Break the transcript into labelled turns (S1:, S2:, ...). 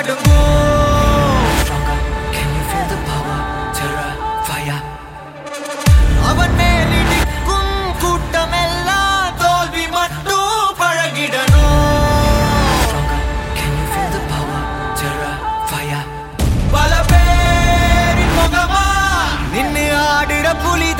S1: நடுங்கும் அவன் மேல் இடிக்கும் கூட்டம் எல்லாம் தோல்வி மட்டும் பழகிடணும். பல பேரின் முகமா நின்று ஆடுற புலித